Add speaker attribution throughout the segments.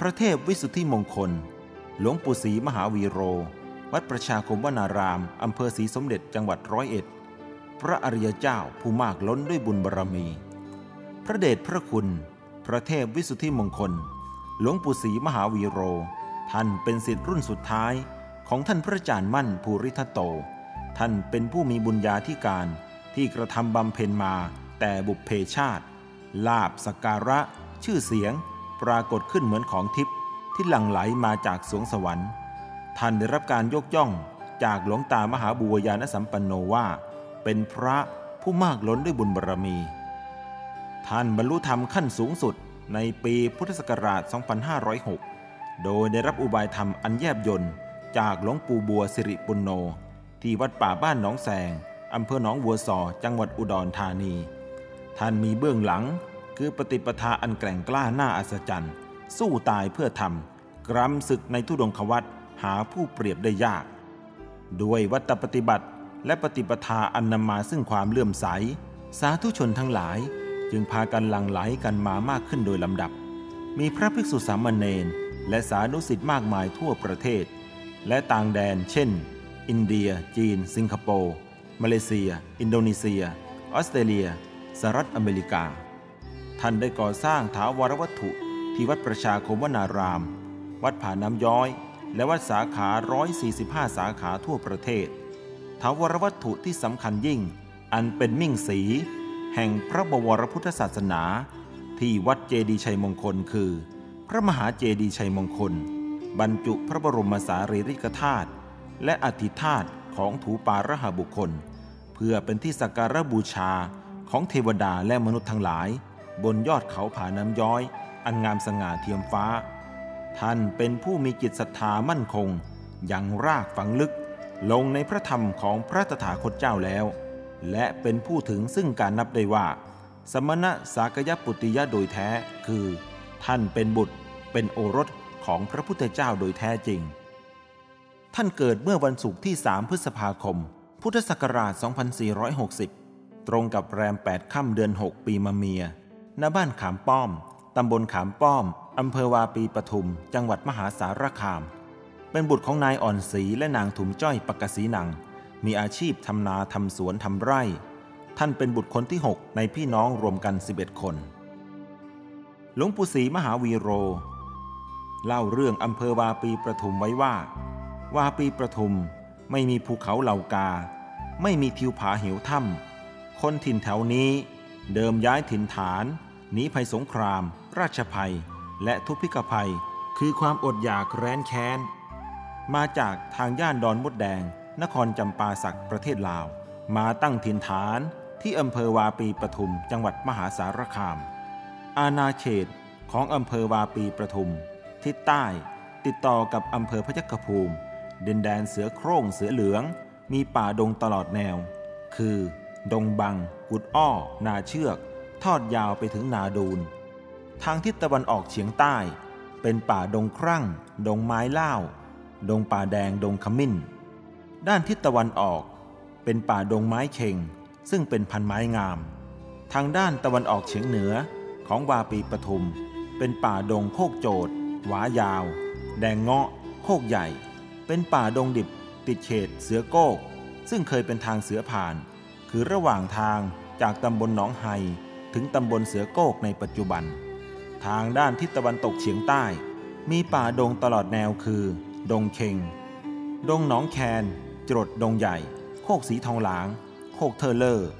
Speaker 1: พระเทพวิสุทธิมงคล หลวงปู่ศรีมหาวีโร วัดประชาคมวนาราม อำเภอศรีสมเด็จจังหวัดร้อยเอ็ด พระอริยเจ้าผู้มากล้นด้วยบุญบารรมี พระเดชพระคุณ พระเทพวิสุทธิมงคล หลวงปู่ศรีมหาวีโร ท่านเป็นศิษย์รุ่นสุดท้าย ของท่านพระอาจารย์มั่นภูริทัตโต ท่านเป็นผู้มีบุญญาธิการที่กระทำบำเพ็ญมาแต่บุพเพชาติ ลาบสการะ ชื่อเสียง ปรากฏขึ้นเหมือนของทิพย์ที่หลั่งไหลมาจากสวงสวรรค์ ท่านได้รับการยกย่องจากหลวงตามหาบุวญาณสัมปันโนว่า เป็นพระผู้มากล้นด้วยบุญบารรมี ท่านบรรลุธรรมขั้นสูงสุดในปีพุทธศักราช 2506 โดยได้รับอุบายธรรมอันแยบยนต์จากหลวงปู่บัวสิริปุณโนที่วัดป่าบ้านหนองแสงอำเภอหนองบัวซอจังหวัดอุดรธานี ท่านมีเบื้องหลัง คือปฏิปทาอันแกร่งกล้าหน้าอัศจรรย์ สู้ตายเพื่อทำกรำศึกในทุดงควัตหาผู้เปรียบได้ยาก ด้วยวัตปฏิบัติและปฏิปทาอันนำมาซึ่งความเลื่อมใส สาธุชนทั้งหลาย จึงพากันหลั่งไหลกันมามากขึ้นโดยลำดับ มีพระภิกษุสามเณรและสานุสิทธิ์มากมายทั่วประเทศ และต่างแดน เช่น อินเดีย จีน สิงคโปร์มาเลเซีย อินโดนีเซีย ออสเตรเลียสหรัฐอเมริกา ท่านได้ก่อสร้างถาวรวัตถุที่วัดประชาคมวนาราม วัดผาน้ำย้อย และวัดสาขา 145 สาขาทั่วประเทศ ถาวรวัตถุที่สำคัญยิ่ง อันเป็นมิ่งสี แห่งพระบวรพุทธศาสนา ที่วัดเจดีชัยมงคลคือ พระมหาเจดีชัยมงคล บรรจุพระบรมสารีริกธาตุและอธิธาตุของถูปาระหบุคคล เพื่อเป็นที่สักการะบูชาของเทวดาและมนุษย์ทั้งหลาย บนยอดเขาผาน้ำย้อย อันงามสง่าเทียมฟ้า ท่านเป็นผู้มีจิตศรัทธามั่นคง ยังรากฝังลึก ลงในพระธรรมของพระตถาคตเจ้าแล้ว และเป็นผู้ถึงซึ่งการนับได้ว่า สมณะสากยปุติยะโดยแท้คือ ท่านเป็นบุตรเป็นโอรสของพระพุทธเจ้าโดยแท้จริง ท่านเกิดเมื่อวันศุกร์ที่ 3 พฤษภาคม พุทธศักราช 2460 ตรงกับแรม 8 ค่ำเดือน 6 ปีมะเมีย ณบ้านขามป้อม ตำบลขามป้อม อำเภอวาปีปทุม จังหวัดมหาสารคาม เป็นบุตรของนายอ่อนศรีและนางถุมจ้อยปกษีนัง มีอาชีพทำนาทำสวนทำไร่ ท่านเป็นบุตรคนที่ 6 ในพี่น้องรวมกัน 11 คน หลวงปู่ศรีมหาวีโร เล่าเรื่องอำเภอวาปีประทุมไว้ว่า วาปีประทุมไม่มีภูเขาเหล่ากา ไม่มีทิวผาเหวถ้ำคนถิ่นแถวนี้เดิมย้ายถิ่นฐาน หนีภัยสงคราม ราชภัย และทุพพิกภัย คือความอดอยากแร้นแค้น มาจากทางย่านดอนมดแดง นครจำปาสักประเทศลาว มาตั้งถิ่นฐานที่อำเภอวาปีปทุม จังหวัดมหาสารคาม อาณาเขตของอำเภอวาปีปทุม ทิศใต้ติดต่อกับอำเภอพยัคฆภูมิดินแดนเสือโคร่งเสือเหลือง มีป่าดงตลอดแนว คือ ดงบัง กุดอ้อ นาเชือก ทอดยาวไปถึงนาดูน ทางทิศตะวันออกเฉียงใต้ เป็นป่าดงครั่ง ดงไม้เล่า ดงป่าแดงดงขมิ้น ด้านทิศตะวันออก เป็นป่าดงไม้เข่ง ซึ่งเป็นพันไม้งาม ทางด้านตะวันออกเฉียงเหนือของวาปีปทุม เป็นป่าดงโคกโจดหวายาว แดงเงาะ โคกใหญ่ เป็นป่าดงดิบ ติดเขตเสือโก้ซึ่งเคยเป็นทางเสือผ่าน คือระหว่างทางจากตำบลหนองไฮ ถึงตำบลเสือโก้ในปัจจุบัน ทางด้านทิศตะวันตกเฉียงใต้ มีป่าดงตลอดแนวคือ ดงเคง ดงหนองแคน จรดดงใหญ่ โคกสีทองหลาง โคกเทอร์เลอร์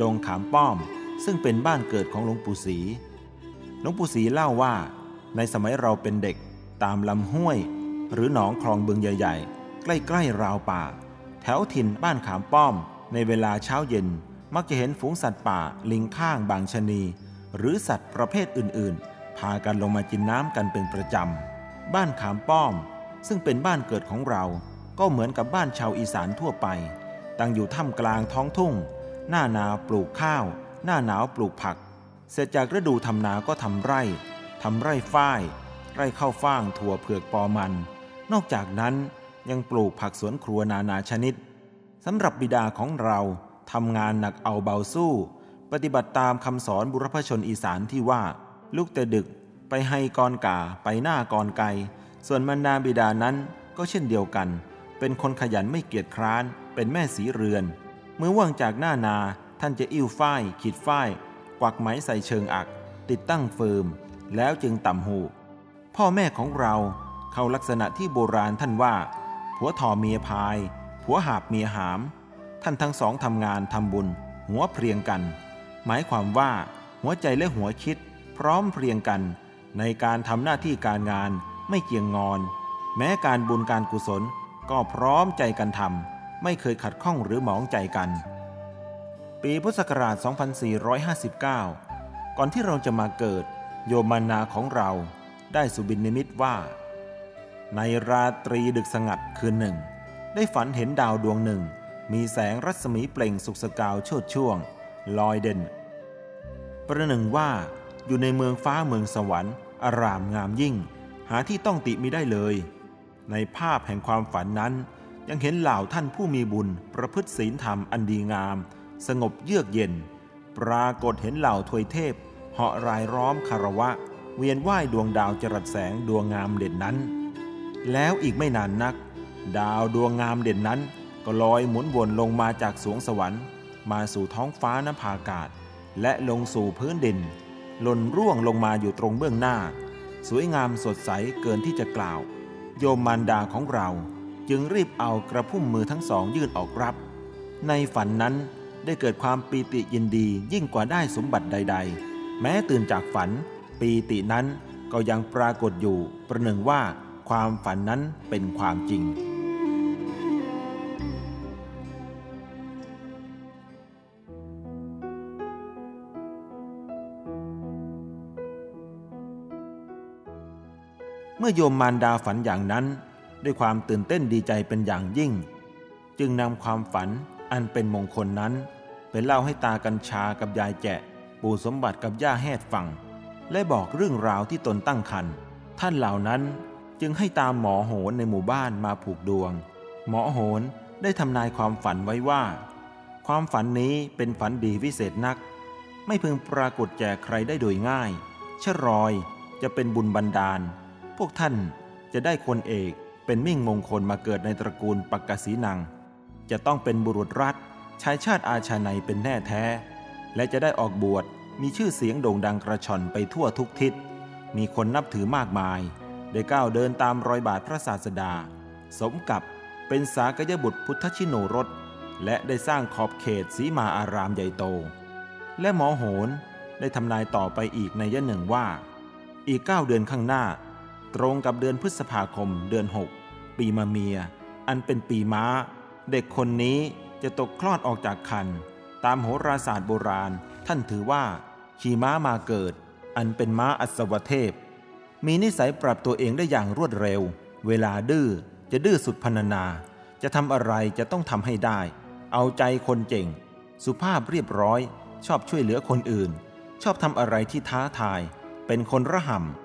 Speaker 1: ดงขามป้อม ซึ่งเป็นบ้านเกิดของหลวงปู่ศรี หลวงปู่ศรีเล่าว่า ในสมัยเราเป็นเด็ก ตามลำห้วย หรือหนองคลองบึงใหญ่ ๆ ใกล้ๆราวป่า แถวถิ่นบ้านขามป้อม ในเวลาเช้าเย็น มักจะเห็นฝูงสัตว์ป่าลิงข้างบางชนี หรือสัตว์ประเภทอื่น ๆ พากันลงมากินน้ำกันเป็นประจำ บ้านขามป้อม ซึ่งเป็นบ้านเกิดของเรา ก็เหมือนกับบ้านชาวอีสานทั่วไป ตั้งอยู่ท่ามกลางท้องทุ่ง หน้านาปลูกข้าว หน้าหนาวปลูกผัก เสร็จจากฤดูทำนาก็ทำไร่ทำไร่ฝ้าย ไร่ข้าวฟ่างถั่วเผือกปอมัน นอกจากนั้นยังปลูกผักสวนครัวนานาชนิดสำหรับบิดาของเรา ทำงานหนักเอาเบาสู้ ปฏิบัติตามคำสอนบุรพชนอีสานที่ว่า ลูกแต่ดึกไปให้กรกาไปหน้ากรไก ส่วนมารดาบิดานั้นก็เช่นเดียวกัน เป็นคนขยันไม่เกียจคร้าน เป็นแม่สีเรือน เมื่อว่างจากหน้านาท่านจะอิ่วฝ้ายขีดฝ้าย กวักไหมใส่เชิงอัก ติดตั้งเฟิร์ม แล้วจึงต่ำหูพ่อแม่ของเราเขาลักษณะที่โบราณท่านว่าผัวทอเมียพายผัวหาบเมียหาม ท่านทั้งสองทำงานทำบุญ หัวเพรียงกัน หมายความว่า หัวใจและหัวคิด พร้อมเพรียงกัน ในการทำหน้าที่การงานไม่เกี่ยงงอน แม้การบุญการกุศลก็พร้อมใจกันทำไม่เคยขัดข้องหรือหมองใจกัน ปีพุทธศักราช 2459 ก่อนที่เราจะมาเกิด โยมานาของเราได้สุบินนิมิตว่า ในราตรีดึกสงัดคืนหนึ่ง ได้ฝันเห็นดาวดวงหนึ่ง มีแสงรัศมีเปล่งสุกสกาวโชดช่วง ลอยเด่น ประหนึ่งว่าอยู่ในเมืองฟ้าเมืองสวรรค์ อารามงามยิ่ง หาที่ต้องติมิได้เลย ในภาพแห่งความฝันนั้น ยังเห็นเหล่าท่านผู้มีบุญ ประพฤติศีลธรรมอันดีงาม สงบเยือกเย็น ปรากฏเห็นเหล่าทวยเทพเหาะรายล้อมคารวะ เวียนว่ายดวงดาวจรัสแสงดวงงามเด่นนั้น แล้วอีกไม่นานนัก ดาวดวงงามเด่นนั้น ก็ลอยหมุนวนลงมาจากสวงสวรรค์ มาสู่ท้องฟ้านภาอากาศ และลงสู่พื้นดินหล่นร่วงลงมาอยู่ตรงเบื้องหน้า สวยงามสดใสเกินที่จะกล่าว โยมมารดาของเราจึงรีบเอากระพุ่มมือทั้งสองยื่นออกรับ ในฝันนั้นได้เกิดความปีติยินดียิ่งกว่าได้สมบัติใด ๆ แม้ตื่นจากฝัน ปีตินั้นก็ยังปรากฏอยู่ ประหนึ่งว่าความฝันนั้นเป็นความจริง มื่อโยมมารดาฝันอย่างนั้น ด้วยความตื่นเต้นดีใจเป็นอย่างยิ่ง จึงนำความฝันอันเป็นมงคลนั้นไปเล่าให้ตากัญชากับยายแจะปู่สมบัติกับย่าแฮดฟัง และบอกเรื่องราวที่ตนตั้งครรภ์ท่านเหล่านั้นจึงให้ตามหมอโหนในหมู่บ้านมาผูกดวง หมอโหนได้ทำนายความฝันไว้ว่า ความฝันนี้เป็นฝันดีวิเศษนัก ไม่พึงปรากฏแก่ใครได้โดยง่ายเชะรอยจะเป็นบุญบันดาล พวกท่านจะได้คนเอกเป็นมิ่งมงคลมาเกิดในตระกูลปักกสีนัง จะต้องเป็นบุรุษรัฐชายชาติอาชาในเป็นแน่แท้ และจะได้ออกบวชมีชื่อเสียงโด่งดังกระชอนไปทั่วทุกทิศ มีคนนับถือมากมาย ได้ก้าวเดินตามรอยบาทพระศาสดา สมกับเป็นสากยบุตรพุทธชิโนรสและได้สร้างขอบเขตสีมาอารามใหญ่โต และหมอโหนได้ทำนายต่อไปอีกในยะหนึ่งว่า อีกเก้าเดือนข้างหน้า ตรงกับเดือนพฤษภาคมเดือนหกปีมะเมีย อันเป็นปีม้า เด็กคนนี้จะตกคลอดออกจากคัน ตามโหราศาสตร์โบราณ ท่านถือว่าขี่ม้ามาเกิด อันเป็นม้าอัศวเทพ มีนิสัยปรับตัวเองได้อย่างรวดเร็ว เวลาดื้อจะดื้อสุดพรรณนา จะทำอะไรจะต้องทำให้ได้ เอาใจคนเจ๋งสุภาพเรียบร้อย ชอบช่วยเหลือคนอื่น ชอบทำอะไรที่ท้าทาย เป็นคนระห่ำ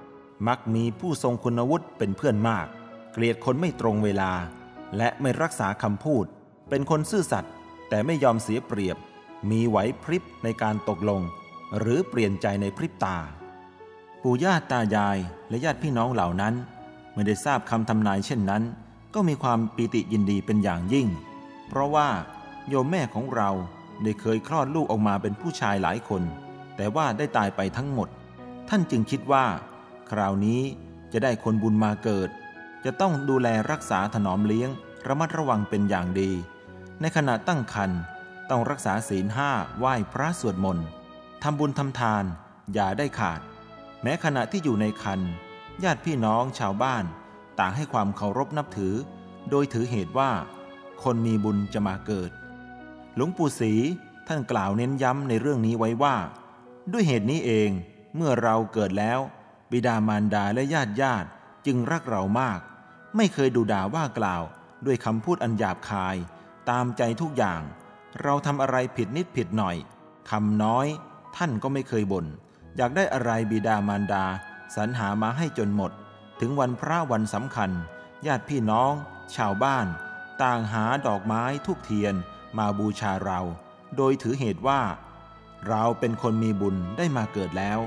Speaker 1: มักมีผู้ทรงคุณวุฒิเป็นเพื่อนมาก เกลียดคนไม่ตรงเวลา และไม่รักษาคำพูด เป็นคนซื่อสัตย์แต่ไม่ยอมเสียเปรียบ มีไหวพริบในการตกลง หรือเปลี่ยนใจในพริบตา ปู่ย่าตายายและญาติพี่น้องเหล่านั้นเมื่อได้ทราบคำทำนายเช่นนั้น ก็มีความปีติยินดีเป็นอย่างยิ่ง เพราะว่าโยมแม่ของเราได้เคยคลอดลูกออกมาเป็นผู้ชายหลายคน แต่ว่าได้ตายไปทั้งหมด ท่านจึงคิดว่า คราวนี้จะได้คนบุญมาเกิด จะต้องดูแลรักษาถนอมเลี้ยง ระมัดระวังเป็นอย่างดี ในขณะตั้งครรภ์ต้องรักษาศีลห้าไหว้พระสวดมนต์ทำบุญทำทาน อย่าได้ขาด แม้ขณะที่อยู่ในคันญาติพี่น้องชาวบ้าน ต่างให้ความเคารพนับถือ โดยถือเหตุว่า คนมีบุญจะมาเกิด หลวงปู่ศรีท่านกล่าวเน้นย้ำในเรื่องนี้ไว้ว่า ด้วยเหตุนี้เองเมื่อเราเกิดแล้ว บิดามารดาและญาติญาติจึงรักเรามาก ไม่เคยดูด่าว่ากล่าว ด้วยคำพูดอันหยาบคาย ตามใจทุกอย่าง เราทำอะไรผิดนิดผิดหน่อยคำน้อย ท่านก็ไม่เคยบน่นอยากได้อะไรบิดามารดาสรรหามาให้จนหมด ถึงวันพระวันสำคัญ ญาติพี่น้อง ชาวบ้าน ต่างหาดอกไม้ทุกเทียนมาบูชาเรา โดยถือเหตุว่า เราเป็นคนมีบุญได้มาเกิดแล้ว